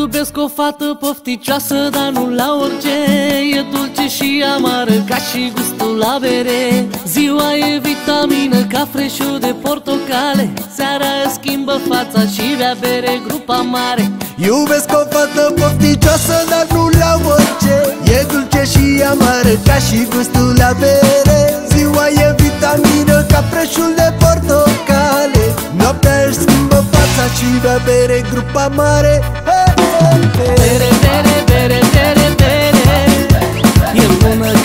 Iubesc o fată pofticioasă, dar nu la orice. E dulce și amară, ca și gustul la bere. Ziua e vitamină, ca freșul de portocale. Seara îți schimbă fața și bea bere grupa mare. Iubesc o fată pofticioasă, dar nu la orice. E dulce și amară, ca și gustul la bere. Ziua e vitamină, ca freșul de portocale. Noaptea își schimbă fața și bea bere grupa mare. Hey! Bere, bere, bere, bere, bere E bună când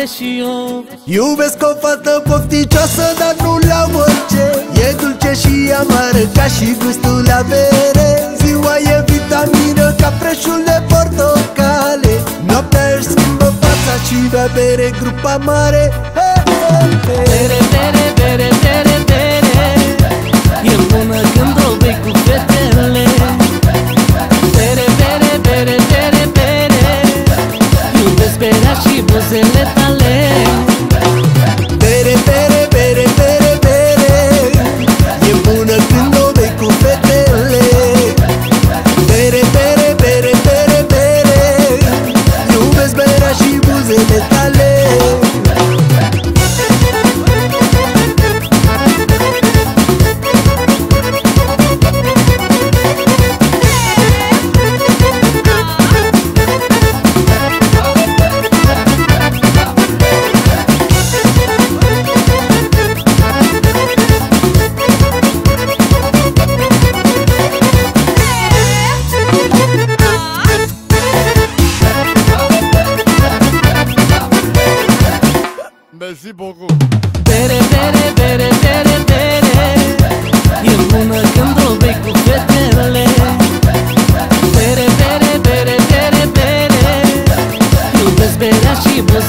manele și eu. Iubesc o fată pofticioasă, dar nu la orice E dulce și amară, ca și gustul la bere. Ziua e vitamină, ca freșul de portocale. Noaptea își schimbă fața și bea bere grupa mare. Hey, hey, hey. Bere, bere,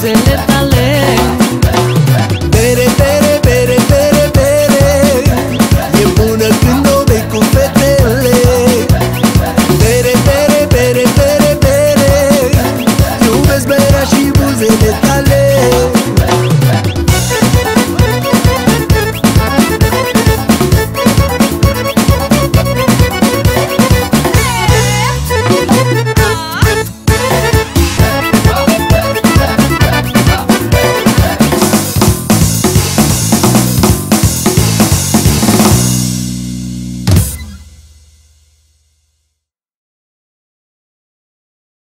send it